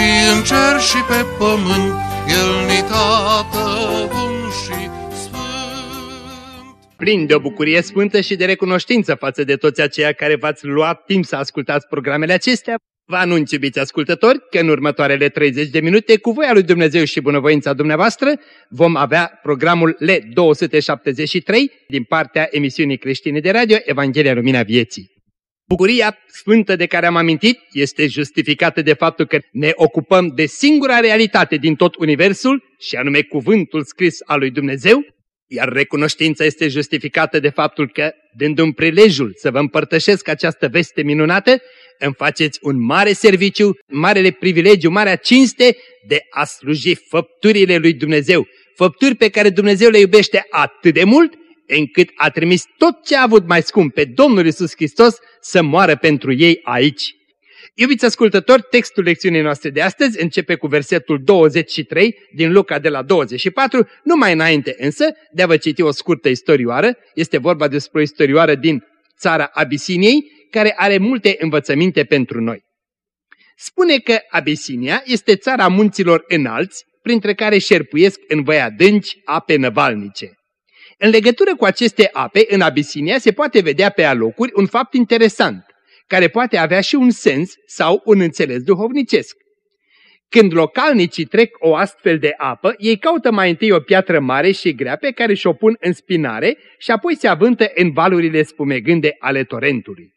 și în cer și pe pământ, El ni tată bun și sfânt. Plin de o bucurie sfântă și de recunoștință față de toți aceia care v-ați luat timp să ascultați programele acestea, Vă anunț, iubiți ascultători, că în următoarele 30 de minute, cu voia lui Dumnezeu și bunăvoința dumneavoastră, vom avea programul L273 din partea emisiunii creștine de radio Evanghelia Lumina Vieții. Bucuria sfântă de care am amintit este justificată de faptul că ne ocupăm de singura realitate din tot Universul, și anume cuvântul scris al lui Dumnezeu, iar recunoștința este justificată de faptul că, dându-mi prilejul să vă împărtășesc această veste minunată, îmi faceți un mare serviciu, marele privilegiu, marea cinste de a sluji făpturile lui Dumnezeu. Făpturi pe care Dumnezeu le iubește atât de mult, încât a trimis tot ce a avut mai scump pe Domnul Isus Hristos să moară pentru ei aici. Iubiți ascultători, textul lecțiunii noastre de astăzi începe cu versetul 23 din Luca de la 24, numai înainte însă de a vă citi o scurtă istorioară, este vorba despre o istorioară din țara Abisiniei, care are multe învățăminte pentru noi. Spune că Abisinia este țara munților înalți, printre care șerpuiesc în voi adânci ape năvalnice. În legătură cu aceste ape, în Abisinia se poate vedea pe alocuri un fapt interesant, care poate avea și un sens sau un înțeles duhovnicesc. Când localnicii trec o astfel de apă, ei caută mai întâi o piatră mare și grea pe care și-o pun în spinare și apoi se avântă în valurile spumegânde ale torentului.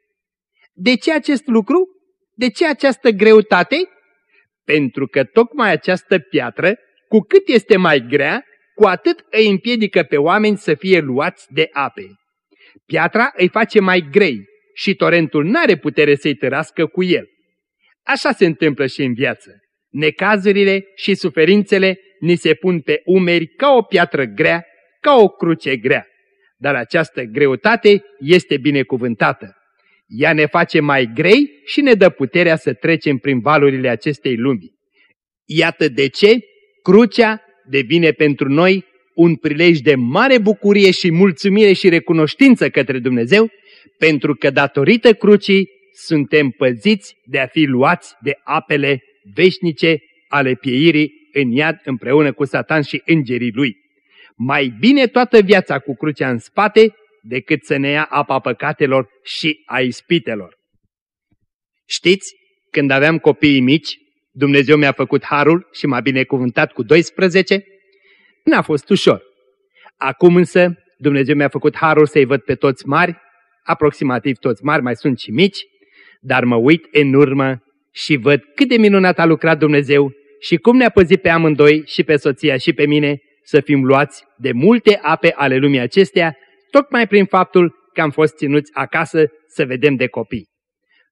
De ce acest lucru? De ce această greutate? Pentru că tocmai această piatră, cu cât este mai grea, cu atât îi împiedică pe oameni să fie luați de ape. Piatra îi face mai grei și torentul n-are putere să-i tărască cu el. Așa se întâmplă și în viață. Necazurile și suferințele ni se pun pe umeri ca o piatră grea, ca o cruce grea. Dar această greutate este binecuvântată. Ea ne face mai grei și ne dă puterea să trecem prin valurile acestei lumi. Iată de ce crucea devine pentru noi un prilej de mare bucurie și mulțumire și recunoștință către Dumnezeu, pentru că datorită crucii suntem păziți de a fi luați de apele veșnice ale pieirii în iad împreună cu Satan și îngerii lui. Mai bine toată viața cu crucea în spate decât să ne ia apa păcatelor și a ispitelor. Știți, când aveam copiii mici, Dumnezeu mi-a făcut harul și m-a binecuvântat cu 12, n-a fost ușor. Acum însă Dumnezeu mi-a făcut harul să-i văd pe toți mari, aproximativ toți mari, mai sunt și mici, dar mă uit în urmă și văd cât de minunat a lucrat Dumnezeu și cum ne-a păzit pe amândoi și pe soția și pe mine să fim luați de multe ape ale lumii acestea tocmai prin faptul că am fost ținuți acasă să vedem de copii.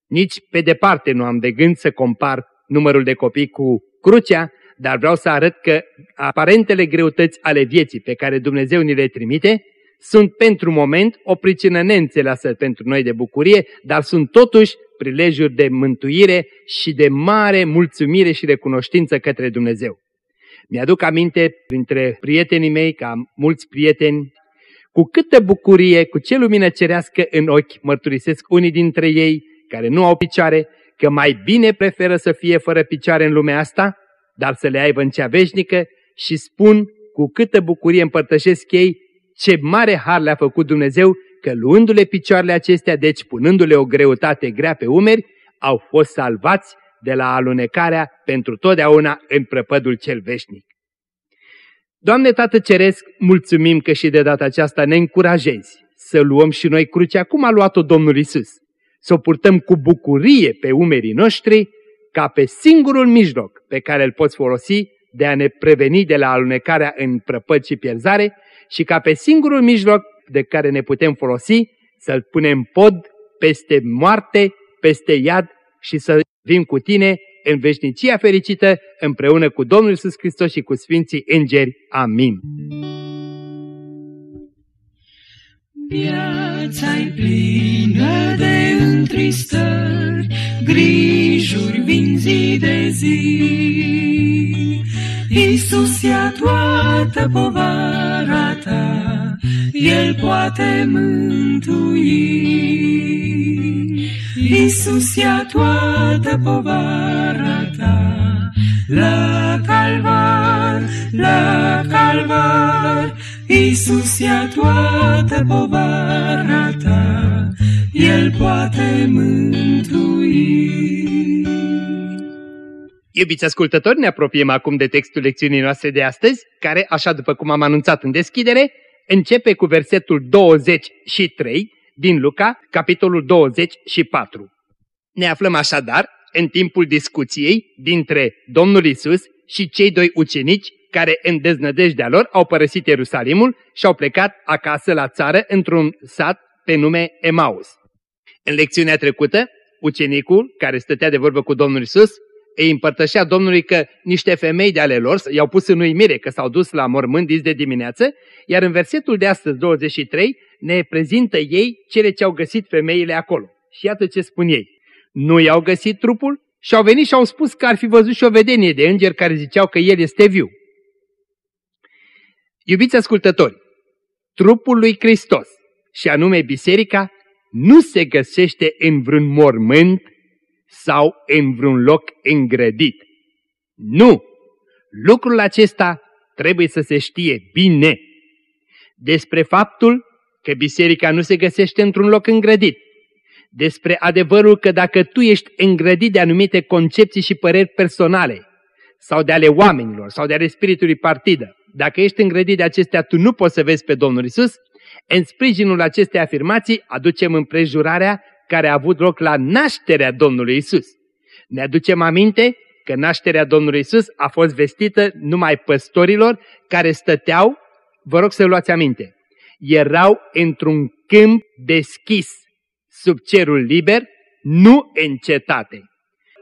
Nici pe departe nu am de gând să compar numărul de copii cu crucea, dar vreau să arăt că aparentele greutăți ale vieții pe care Dumnezeu ni le trimite sunt pentru moment o pricină neînțeleasă pentru noi de bucurie, dar sunt totuși prilejuri de mântuire și de mare mulțumire și recunoștință către Dumnezeu. Mi-aduc aminte printre prietenii mei, ca mulți prieteni cu câtă bucurie, cu ce lumină cerească în ochi mărturisesc unii dintre ei care nu au picioare, că mai bine preferă să fie fără picioare în lumea asta, dar să le aibă în cea veșnică și spun cu câtă bucurie împărtășesc ei ce mare har le-a făcut Dumnezeu că luându-le picioarele acestea, deci punându-le o greutate grea pe umeri, au fost salvați de la alunecarea pentru totdeauna în prăpădul cel veșnic. Doamne Tată Ceresc, mulțumim că și de data aceasta ne încurajezi să luăm și noi crucea cum a luat-o Domnul Isus, să o purtăm cu bucurie pe umerii noștri, ca pe singurul mijloc pe care îl poți folosi de a ne preveni de la alunecarea în prăpăd și pierzare și ca pe singurul mijloc de care ne putem folosi să-l punem pod peste moarte, peste iad și să vin cu tine în veșnicia fericită împreună cu Domnul Iisus Hristos și cu Sfinții Îngeri. Amin. Viața-i plină de întristări, grijuri vin zi de zi. Iisus ia toată povara ta, El poate mântui. Iisus ia toată povara ta, la calvar, la calvar, Iisus ia toată povara ta, El poate mântui. Iubiți ascultători, ne apropiem acum de textul lecțiunii noastre de astăzi, care, așa după cum am anunțat în deschidere, începe cu versetul 23 din Luca, capitolul 24. Ne aflăm așadar în timpul discuției dintre Domnul Isus și cei doi ucenici care în deznădejdea lor au părăsit Ierusalimul și au plecat acasă la țară într-un sat pe nume Emaus. În lecțiunea trecută, ucenicul care stătea de vorbă cu Domnul Isus îi împărtășea Domnului că niște femei de ale lor i-au pus în uimire că s-au dus la mormânt de dimineață, iar în versetul de astăzi 23 ne prezintă ei cele ce au găsit femeile acolo. Și iată ce spun ei. Nu i-au găsit trupul și au venit și au spus că ar fi văzut și o vedenie de îngeri care ziceau că el este viu. Iubiți ascultători, trupul lui Hristos, și anume biserica, nu se găsește în vreun mormânt sau în vreun loc îngrădit. Nu! Lucrul acesta trebuie să se știe bine despre faptul că biserica nu se găsește într-un loc îngrădit, despre adevărul că dacă tu ești îngrădit de anumite concepții și păreri personale, sau de ale oamenilor, sau de ale spiritului partidă, dacă ești îngrădit de acestea, tu nu poți să vezi pe Domnul Isus, în sprijinul acestei afirmații aducem împrejurarea care a avut loc la nașterea Domnului Isus. Ne aducem aminte că nașterea Domnului Isus a fost vestită numai păstorilor care stăteau, vă rog să luați aminte, erau într-un câmp deschis, sub cerul liber, nu în cetate.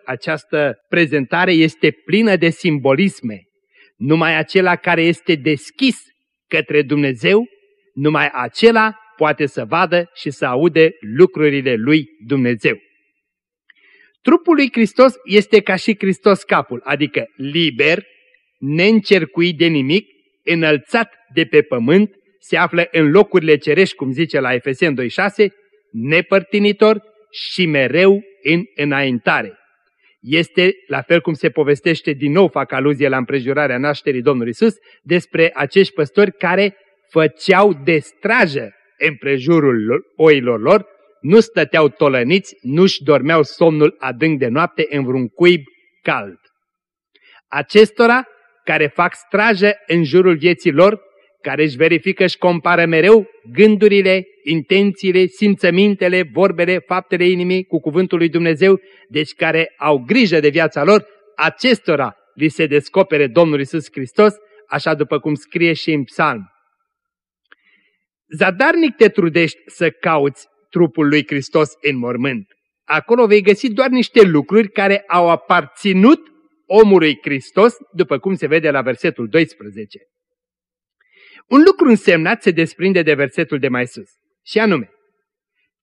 Această prezentare este plină de simbolisme. Numai acela care este deschis către Dumnezeu, numai acela poate să vadă și să aude lucrurile lui Dumnezeu. Trupul lui Hristos este ca și Hristos capul, adică liber, neîncercuit de nimic, înălțat de pe pământ, se află în locurile cerești, cum zice la Efesen 2.6, nepărtinitor și mereu în înaintare. Este, la fel cum se povestește, din nou fac aluzie la împrejurarea nașterii Domnului Isus, despre acești păstori care făceau de strajă împrejurul oilor lor, nu stăteau tolăniți, nu-și dormeau somnul adânc de noapte în vreun cuib cald. Acestora care fac strajă în jurul vieții lor, care își verifică și compară mereu gândurile, intențiile, simțămintele, vorbele, faptele inimii cu cuvântul lui Dumnezeu, deci care au grijă de viața lor, acestora li se descopere Domnul Isus Hristos, așa după cum scrie și în psalm. Zadarnic te trudești să cauți trupul lui Hristos în mormânt. Acolo vei găsi doar niște lucruri care au aparținut omului Hristos, după cum se vede la versetul 12. Un lucru însemnat se desprinde de versetul de mai sus, și anume,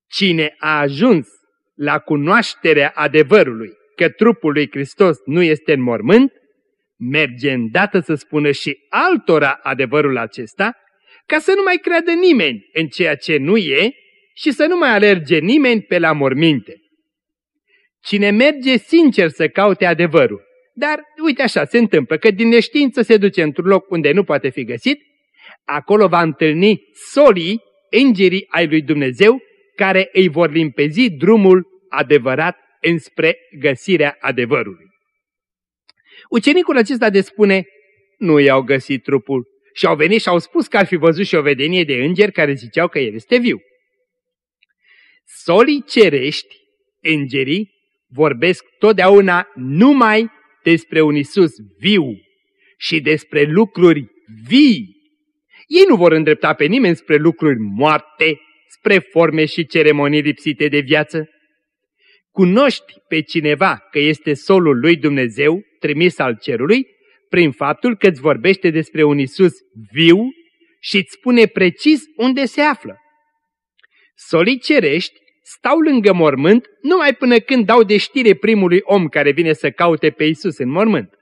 cine a ajuns la cunoașterea adevărului că trupul lui Hristos nu este în mormânt, merge îndată să spună și altora adevărul acesta, ca să nu mai creadă nimeni în ceea ce nu e și să nu mai alerge nimeni pe la morminte. Cine merge sincer să caute adevărul, dar uite așa se întâmplă că din neștiință se duce într-un loc unde nu poate fi găsit, acolo va întâlni solii, îngerii ai lui Dumnezeu, care îi vor limpezi drumul adevărat înspre găsirea adevărului. Ucenicul acesta de spune, nu i-au găsit trupul și au venit și au spus că ar fi văzut și o vedenie de îngeri care ziceau că el este viu. Solii cerești, îngerii, vorbesc totdeauna numai despre un Isus viu și despre lucruri vii. Ei nu vor îndrepta pe nimeni spre lucruri moarte, spre forme și ceremonii lipsite de viață. cunoști pe cineva că este solul lui Dumnezeu, trimis al cerului, prin faptul că îți vorbește despre un Isus viu și îți spune precis unde se află. Solii cerești stau lângă mormânt numai până când dau de știre primului om care vine să caute pe Isus în mormânt.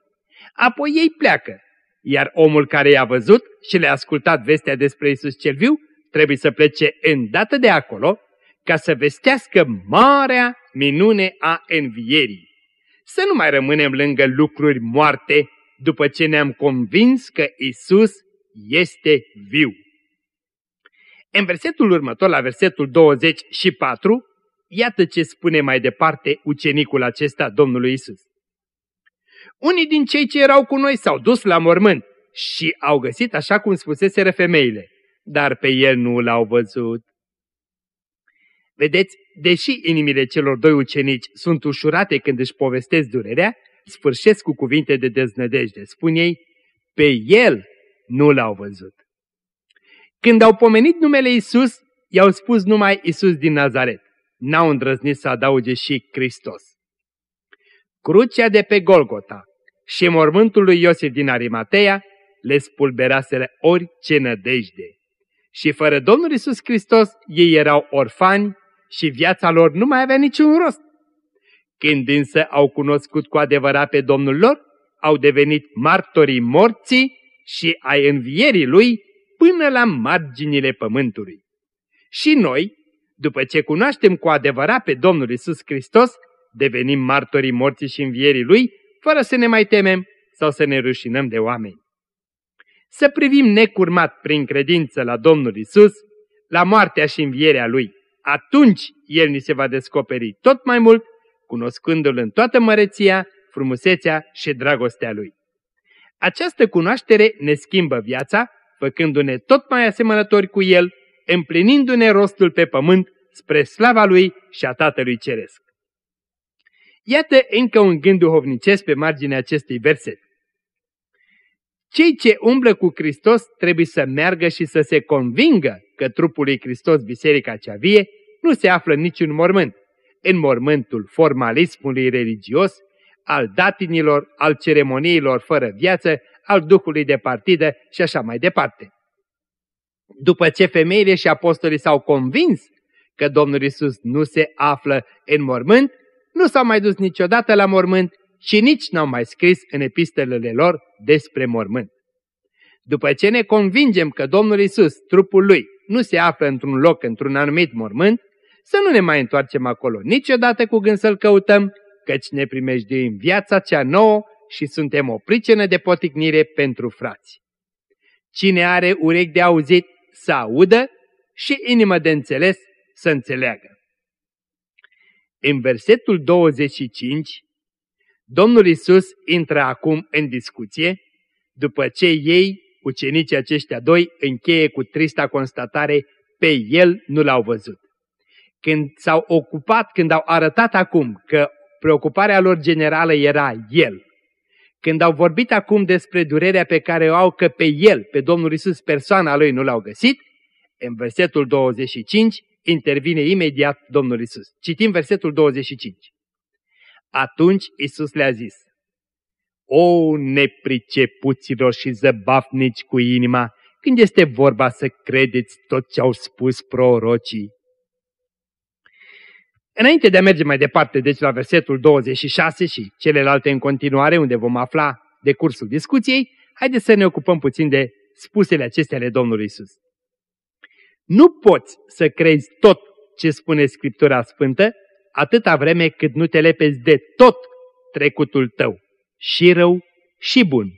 Apoi ei pleacă, iar omul care i-a văzut și le-a ascultat vestea despre Isus cel viu trebuie să plece îndată de acolo ca să vestească marea minune a învierii. Să nu mai rămânem lângă lucruri moarte după ce ne-am convins că Isus este viu. În versetul următor, la versetul 24, iată ce spune mai departe ucenicul acesta Domnului Isus. Unii din cei ce erau cu noi s-au dus la mormânt și au găsit așa cum spuseseră femeile, dar pe el nu l-au văzut. Vedeți, deși inimile celor doi ucenici sunt ușurate când își povestesc durerea, sfârșesc cu cuvinte de deznădejde. Spun ei, pe el nu l-au văzut. Când au pomenit numele Isus, i-au spus numai Isus din Nazaret. N-au îndrăznit să adauge și Hristos. Crucea de pe Golgota și mormântul lui Iosif din Arimatea le spulberaseră orice nădejde. Și fără Domnul Isus Hristos, ei erau orfani și viața lor nu mai avea niciun rost. Când însă au cunoscut cu adevărat pe Domnul lor, au devenit martorii morții și ai învierii lui până la marginile pământului. Și noi, după ce cunoaștem cu adevărat pe Domnul Isus Hristos, devenim martorii morții și învierii lui, fără să ne mai temem sau să ne rușinăm de oameni. Să privim necurmat prin credință la Domnul Isus, la moartea și învierea lui. Atunci El ni se va descoperi tot mai mult, cunoscându-L în toată măreția, frumusețea și dragostea Lui. Această cunoaștere ne schimbă viața, făcându-ne tot mai asemănători cu El, împlinindu-ne rostul pe pământ spre slava Lui și a Tatălui Ceresc. Iată încă un gând duhovnicesc pe marginea acestui verset. Cei ce umblă cu Hristos trebuie să meargă și să se convingă că trupul lui Hristos, biserica cea vie, nu se află în niciun mormânt, în mormântul formalismului religios, al datinilor, al ceremoniilor fără viață, al duhului de partidă și așa mai departe. După ce femeile și apostolii s-au convins că Domnul Isus nu se află în mormânt, nu s-au mai dus niciodată la mormânt și nici n-au mai scris în epistolele lor despre mormânt. După ce ne convingem că Domnul Isus, trupul lui, nu se află într-un loc, într-un anumit mormânt, să nu ne mai întoarcem acolo niciodată cu gând să-L căutăm, căci ne primejduim viața cea nouă și suntem o pricină de poticnire pentru frați. Cine are urechi de auzit să audă și inimă de înțeles să înțeleagă. În versetul 25, Domnul Isus intră acum în discuție, după ce ei, ucenicii aceștia doi, încheie cu trista constatare, pe El nu l-au văzut. Când s-au ocupat, când au arătat acum că preocuparea lor generală era El, când au vorbit acum despre durerea pe care o au că pe El, pe Domnul Isus, persoana Lui nu l-au găsit, în versetul 25 intervine imediat Domnul Isus. Citim versetul 25. Atunci Isus le-a zis, O nepricepuților și zăbafnici cu inima, când este vorba să credeți tot ce au spus prorocii. Înainte de a merge mai departe, deci la versetul 26 și celelalte în continuare, unde vom afla de cursul discuției, haideți să ne ocupăm puțin de spusele acestea ale Domnului Isus. Nu poți să crezi tot ce spune Scriptura Sfântă atâta vreme cât nu te lepezi de tot trecutul tău, și rău și bun.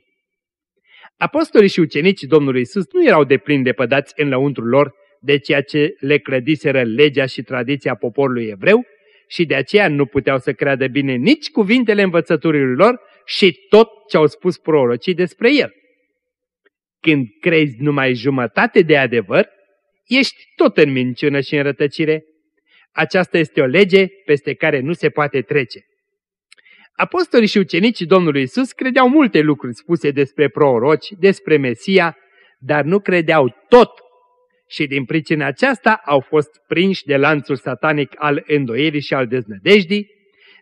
Apostolii și ucenicii Domnului Isus nu erau de plin de pădați în lăuntrul lor de ceea ce le clădiseră legea și tradiția poporului evreu și de aceea nu puteau să creadă bine nici cuvintele învățăturilor lor și tot ce au spus prorocii despre el. Când crezi numai jumătate de adevăr, ești tot în minciună și în rătăcire. Aceasta este o lege peste care nu se poate trece. Apostolii și ucenicii Domnului Isus credeau multe lucruri spuse despre proroci, despre Mesia, dar nu credeau tot și din pricina aceasta au fost prinși de lanțul satanic al îndoierii și al deznădejdii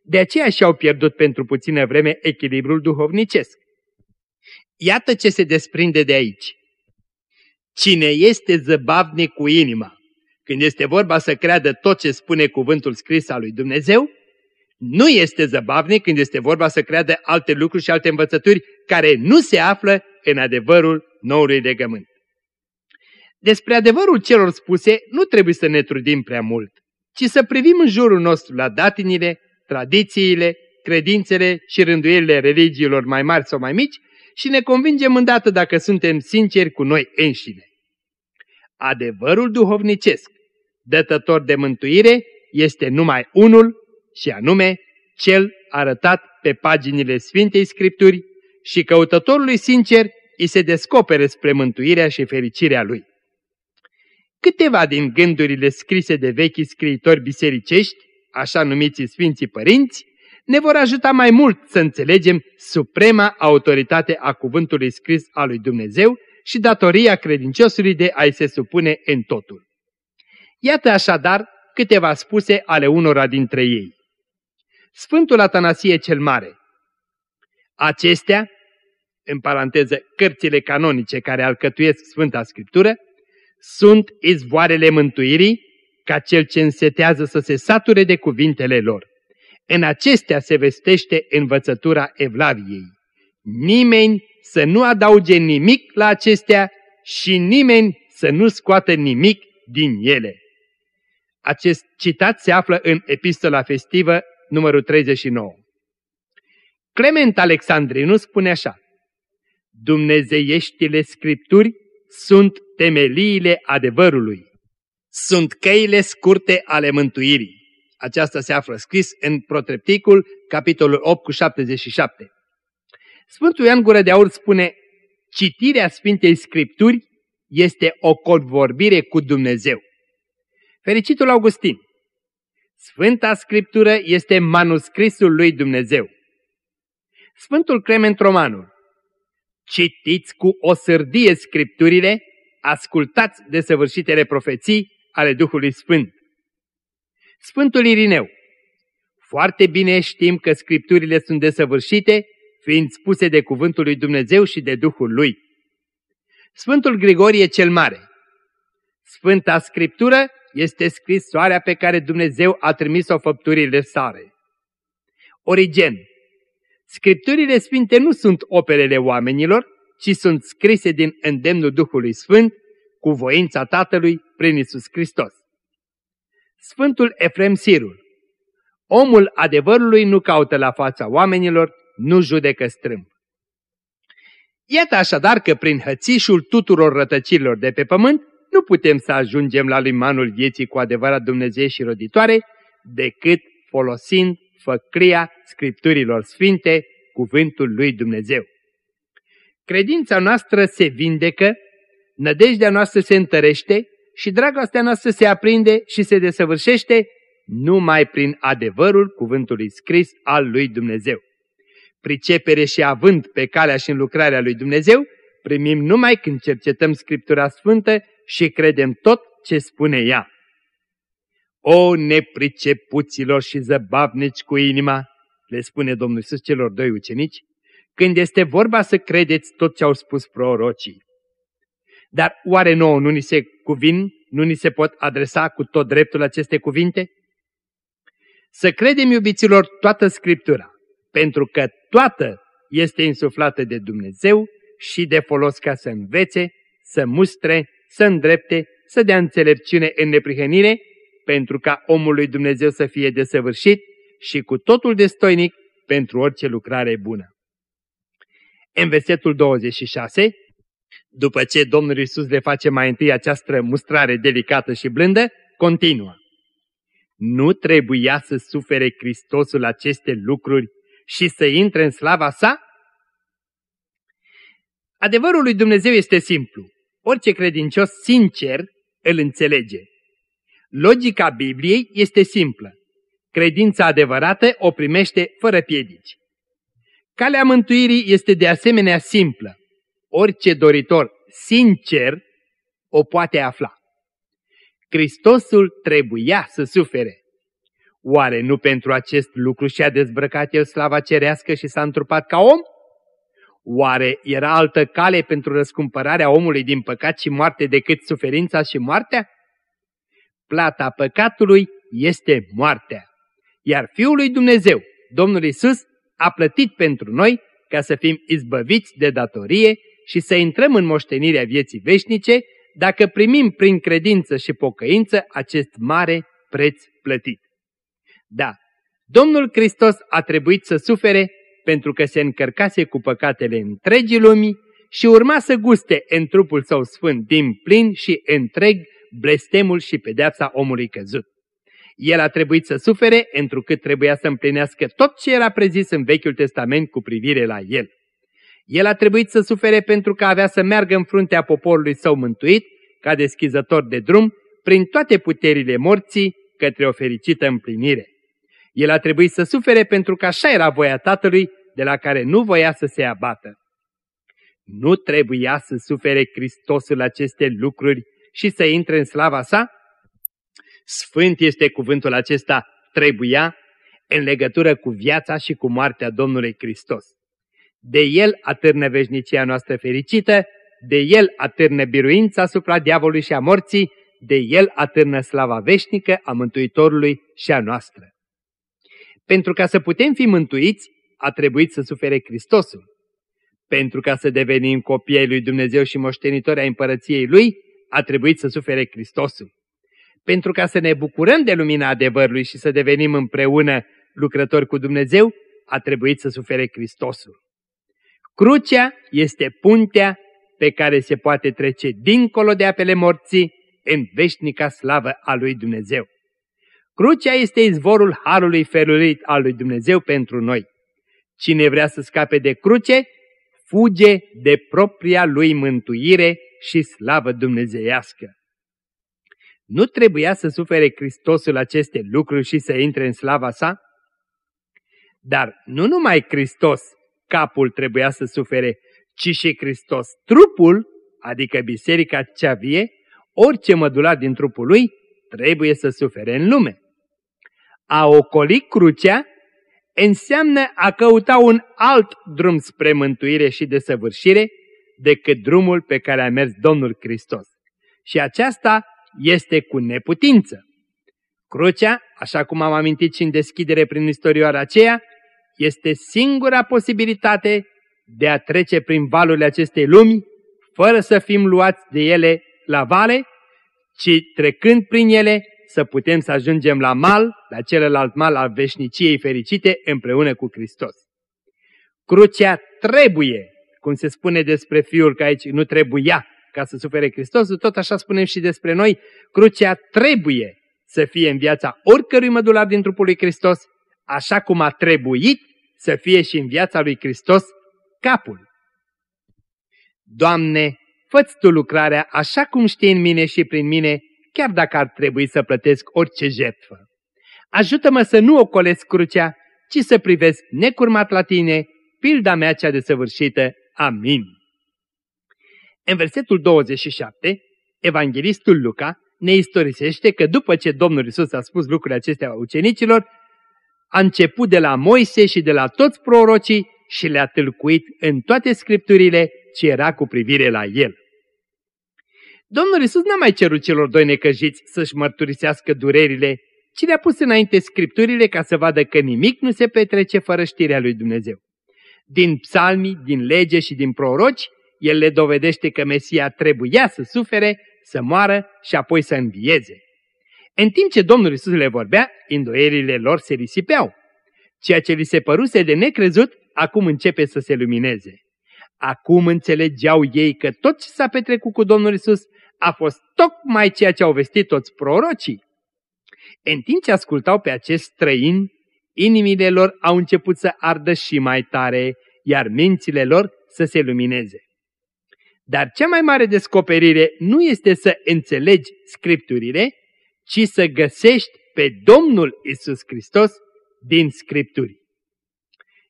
De aceea și-au pierdut pentru puțină vreme echilibrul duhovnicesc. Iată ce se desprinde de aici. Cine este zăbavnic cu inima, când este vorba să creadă tot ce spune cuvântul scris al lui Dumnezeu, nu este zăbavnic când este vorba să creadă alte lucruri și alte învățături care nu se află în adevărul noului legământ. Despre adevărul celor spuse nu trebuie să ne trudim prea mult, ci să privim în jurul nostru la datinile, tradițiile, credințele și rânduielile religiilor mai mari sau mai mici și ne convingem îndată dacă suntem sinceri cu noi înșine. Adevărul duhovnicesc, dătător de mântuire, este numai unul și anume cel arătat pe paginile Sfintei Scripturi și căutătorului sincer îi se descopere spre mântuirea și fericirea lui. Câteva din gândurile scrise de vechi scriitori bisericești, așa numiți Sfinții Părinți, ne vor ajuta mai mult să înțelegem suprema autoritate a cuvântului scris al lui Dumnezeu și datoria credinciosului de a-i se supune în totul. Iată așadar câteva spuse ale unora dintre ei. Sfântul Atanasie cel Mare. Acestea, în paranteză, cărțile canonice care alcătuiesc Sfânta Scriptură, sunt izvoarele mântuirii ca cel ce însetează să se sature de cuvintele lor. În acestea se vestește învățătura Evlaviei. Nimeni să nu adauge nimic la acestea și nimeni să nu scoată nimic din ele. Acest citat se află în epistola festivă numărul 39. Clement Alexandrinu spune așa, Dumnezeieștile Scripturi sunt temeliile adevărului, sunt căile scurte ale mântuirii. Aceasta se află scris în Protrepticul, capitolul 8 cu 77. Sfântul Ioan Gură de Aur spune, citirea Sfintei Scripturi este o convorbire cu Dumnezeu. Fericitul Augustin, Sfânta Scriptură este manuscrisul lui Dumnezeu. Sfântul Clement Romanul, citiți cu o sârdie Scripturile, ascultați de săvârșitele profeții ale Duhului Sfânt. Sfântul Irineu, foarte bine știm că Scripturile sunt desăvârșite, fiind spuse de cuvântul lui Dumnezeu și de Duhul lui. Sfântul Grigorie cel Mare, Sfânta Scriptură este scrisoarea pe care Dumnezeu a trimis-o făpturile sare. Origen Scripturile sfinte nu sunt operele oamenilor, ci sunt scrise din îndemnul Duhului Sfânt, cu voința Tatălui prin Isus Hristos. Sfântul Efrem Sirul Omul adevărului nu caută la fața oamenilor, nu judecă strâmb. Iată așadar că prin hățișul tuturor rătăcirilor de pe pământ, nu putem să ajungem la limanul vieții cu adevărat Dumnezeu și roditoare, decât folosind făcria Scripturilor Sfinte, cuvântul lui Dumnezeu. Credința noastră se vindecă, nădejdea noastră se întărește și dragostea noastră se aprinde și se desăvârșește numai prin adevărul cuvântului scris al lui Dumnezeu. Pricepere și având pe calea și în lucrarea lui Dumnezeu, primim numai când cercetăm Scriptura Sfântă și credem tot ce spune ea. O nepricepuților și zăbavnici cu inima, le spune Domnul Iisus celor doi ucenici, când este vorba să credeți tot ce au spus prorocii. Dar oare nouă nu ni se cuvin, nu ni se pot adresa cu tot dreptul aceste cuvinte? Să credem, iubiților, toată Scriptura, pentru că toată este insuflată de Dumnezeu și de folos ca să învețe, să mustre, să îndrepte, să dea înțelepciune în neprihănire, pentru ca omul lui Dumnezeu să fie desăvârșit și cu totul destoinic pentru orice lucrare bună. În versetul 26, după ce Domnul Isus le face mai întâi această mustrare delicată și blândă, continuă. Nu trebuia să sufere Hristosul aceste lucruri și să intre în slava sa? Adevărul lui Dumnezeu este simplu. Orice credincios sincer îl înțelege. Logica Bibliei este simplă. Credința adevărată o primește fără piedici. Calea mântuirii este de asemenea simplă. Orice doritor sincer o poate afla. Hristosul trebuia să sufere. Oare nu pentru acest lucru și-a dezbrăcat el slava cerească și s-a întrupat ca om? Oare era altă cale pentru răscumpărarea omului din păcat și moarte decât suferința și moartea? Plata păcatului este moartea. Iar Fiul lui Dumnezeu, Domnul Isus, a plătit pentru noi ca să fim izbăviți de datorie și să intrăm în moștenirea vieții veșnice dacă primim prin credință și pocăință acest mare preț plătit. Da, Domnul Hristos a trebuit să sufere pentru că se încărcase cu păcatele întregii lumii și urma să guste în trupul său sfânt din plin și întreg blestemul și pedeapsa omului căzut. El a trebuit să sufere întrucât trebuia să împlinească tot ce era prezis în Vechiul Testament cu privire la el. El a trebuit să sufere pentru că avea să meargă în fruntea poporului său mântuit, ca deschizător de drum, prin toate puterile morții către o fericită împlinire. El a trebuit să sufere pentru că așa era voia Tatălui, de la care nu voia să se abată. Nu trebuia să sufere Hristosul aceste lucruri și să intre în slava sa? Sfânt este cuvântul acesta, trebuia, în legătură cu viața și cu moartea Domnului Hristos. De El atârnă veșnicia noastră fericită, de El atârnă biruința asupra diavolului și a morții, de El atârnă slava veșnică a Mântuitorului și a noastră. Pentru ca să putem fi mântuiți, a trebuit să sufere Hristosul. Pentru ca să devenim copii ai lui Dumnezeu și moștenitori ai împărăției Lui, a trebuit să sufere Hristosul. Pentru ca să ne bucurăm de lumina adevărului și să devenim împreună lucrători cu Dumnezeu, a trebuit să sufere Hristosul. Crucea este puntea pe care se poate trece dincolo de apele morții în veșnica slavă a lui Dumnezeu. Crucea este izvorul harului felurit al lui Dumnezeu pentru noi. Cine vrea să scape de cruce, fuge de propria lui mântuire și slavă dumnezeiască. Nu trebuia să sufere Hristosul aceste lucruri și să intre în slava sa? Dar nu numai Hristos, capul trebuia să sufere, ci și Hristos, trupul, adică biserica cea vie, orice mădular din trupul lui, trebuie să sufere în lume. A ocoli crucea înseamnă a căuta un alt drum spre mântuire și desăvârșire decât drumul pe care a mers Domnul Hristos. Și aceasta este cu neputință. Crucea, așa cum am amintit și în deschidere prin istorioara aceea, este singura posibilitate de a trece prin valurile acestei lumi, fără să fim luați de ele la vale, ci trecând prin ele să putem să ajungem la mal, la celălalt mal al veșniciei fericite împreună cu Hristos. Crucea trebuie, cum se spune despre Fiul, că aici nu trebuia ca să sufere Hristos, tot așa spunem și despre noi, crucea trebuie să fie în viața oricărui mădular din trupul lui Hristos, așa cum a trebuit să fie și în viața lui Hristos capul. Doamne, fă Tu lucrarea așa cum știi în mine și prin mine, chiar dacă ar trebui să plătesc orice jertfă. Ajută-mă să nu ocolesc crucea, ci să privesc necurmat la Tine, pilda mea cea desăvârșită. Amin. În versetul 27, evanghelistul Luca ne istorisește că după ce Domnul Isus a spus lucrurile acestea ucenicilor, a început de la Moise și de la toți prorocii și le-a tâlcuit în toate scripturile ce era cu privire la el. Domnul Isus n-a mai cerut celor doi necăjiți să-și mărturisească durerile, ci le-a pus înainte scripturile ca să vadă că nimic nu se petrece fără știrea lui Dumnezeu. Din psalmii, din lege și din proroci, el le dovedește că Mesia trebuia să sufere, să moară și apoi să învieze. În timp ce Domnul Isus le vorbea, îndoierile lor se risipeau. Ceea ce li se păruse de necrezut, acum începe să se lumineze. Acum înțelegeau ei că tot ce s-a petrecut cu Domnul Isus a fost tocmai ceea ce au vestit toți prorocii. În timp ce ascultau pe acest străin, inimile lor au început să ardă și mai tare, iar mințile lor să se lumineze. Dar cea mai mare descoperire nu este să înțelegi scripturile, ci să găsești pe Domnul Isus Hristos din Scripturi.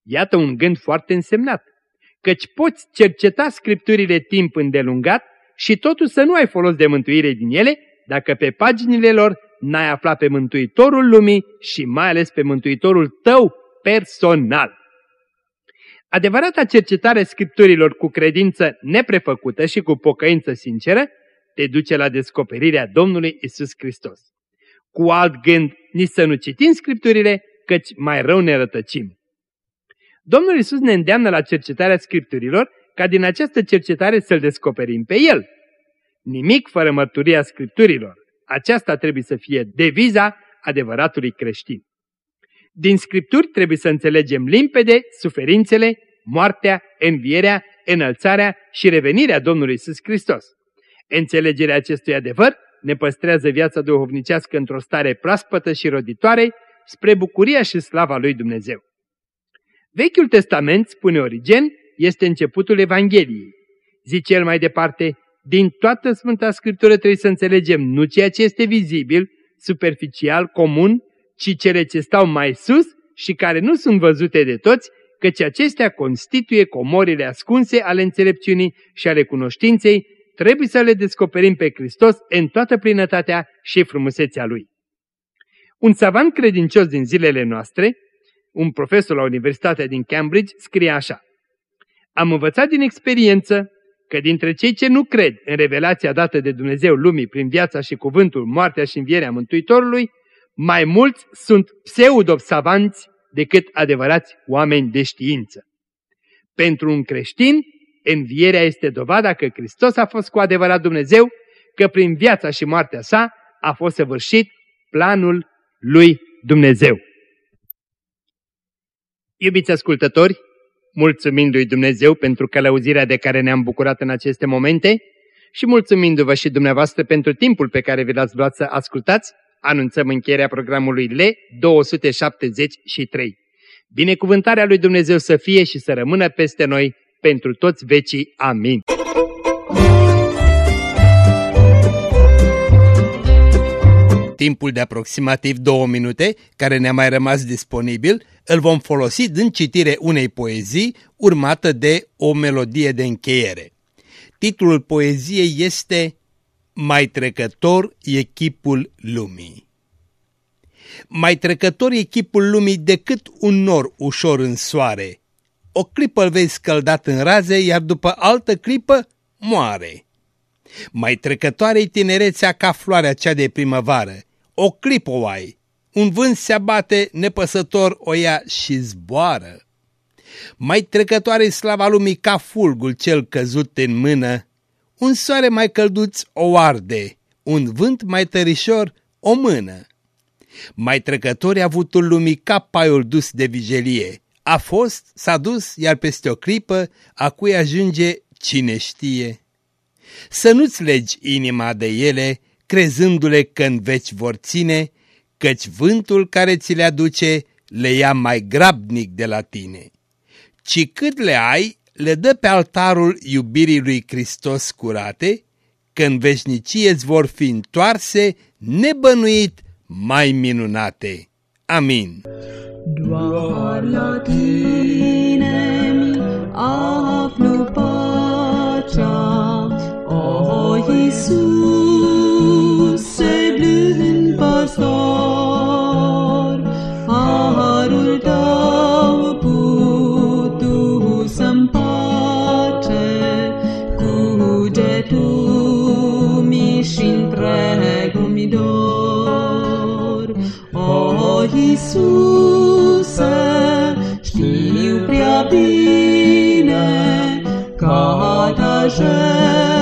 Iată un gând foarte însemnat, căci poți cerceta Scripturile timp îndelungat și totuși să nu ai folos de mântuire din ele, dacă pe paginile lor n-ai aflat pe Mântuitorul lumii și mai ales pe Mântuitorul tău personal. Adevărata cercetare scripturilor cu credință neprefăcută și cu pocăință sinceră te duce la descoperirea Domnului Isus Hristos. Cu alt gând, nici să nu citim scripturile, căci mai rău ne rătăcim. Domnul Isus ne îndeamnă la cercetarea scripturilor ca din această cercetare să-L descoperim pe El. Nimic fără mărturia scripturilor. Aceasta trebuie să fie deviza adevăratului creștin. Din scripturi trebuie să înțelegem limpede suferințele, moartea, învierea, înălțarea și revenirea Domnului Isus Hristos. Înțelegerea acestui adevăr ne păstrează viața duhovnicească într-o stare proaspătă și roditoare spre bucuria și slava lui Dumnezeu. Vechiul Testament, spune Origen, este începutul Evangheliei. Zice el mai departe, din toată Sfânta Scriptură trebuie să înțelegem nu ceea ce este vizibil, superficial, comun, ci cele ce stau mai sus și care nu sunt văzute de toți, căci acestea constituie comorile ascunse ale înțelepciunii și ale cunoștinței, trebuie să le descoperim pe Hristos în toată plinătatea și frumusețea Lui. Un savant credincios din zilele noastre, un profesor la Universitatea din Cambridge, scrie așa. Am învățat din experiență că dintre cei ce nu cred în revelația dată de Dumnezeu lumii prin viața și cuvântul, moartea și învierea Mântuitorului, mai mulți sunt pseudo-savanți decât adevărați oameni de știință. Pentru un creștin, învierea este dovada că Hristos a fost cu adevărat Dumnezeu, că prin viața și moartea sa a fost săvârșit planul lui Dumnezeu. Iubiți ascultători, mulțumind lui Dumnezeu pentru călăuzirea de care ne-am bucurat în aceste momente și mulțumindu-vă și dumneavoastră pentru timpul pe care vi l-ați luat să ascultați, anunțăm încheierea programului L273. Binecuvântarea lui Dumnezeu să fie și să rămână peste noi pentru toți vecii. Amin. Timpul de aproximativ două minute, care ne-a mai rămas disponibil, îl vom folosi din citire unei poezii urmată de o melodie de încheiere. Titlul poeziei este Mai trecător e chipul lumii. Mai trecător e chipul lumii decât un nor ușor în soare. O clipă îl vei scăldat în raze, iar după altă clipă moare. Mai trecătoare-i tinerețea ca floarea cea de primăvară. O clipă o ai, un vânt se abate nepăsător o ia și zboară. Mai trecătoare slava lumii ca fulgul cel căzut în mână, un soare mai călduț o arde, un vânt mai tărișor o mână. Mai trecători avutul lumii ca paiul dus de vigilie, a fost, s-a dus, iar peste o clipă, a cui ajunge cine știe. Să nu-ți legi inima de ele, crezându-le că în veci vor ține, căci vântul care ți le aduce le ia mai grabnic de la tine. Ci cât le ai, le dă pe altarul iubirii lui Hristos curate, că în veșnicie îți vor fi întoarse, nebănuit, mai minunate. Amin. Știu prea bine ca ta jertfă